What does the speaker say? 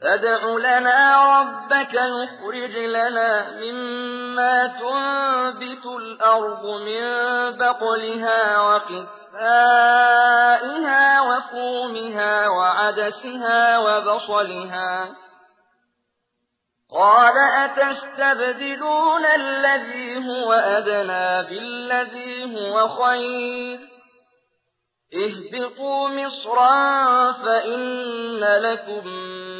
فادع لنا ربك يخرج لنا مما تنبت الأرض من بقلها وقفائها وفومها وعدسها وبصلها. قال أتستبدلون الذي هو أدنى بالذي هو خير؟ اهبطوا مصرا فإن لكم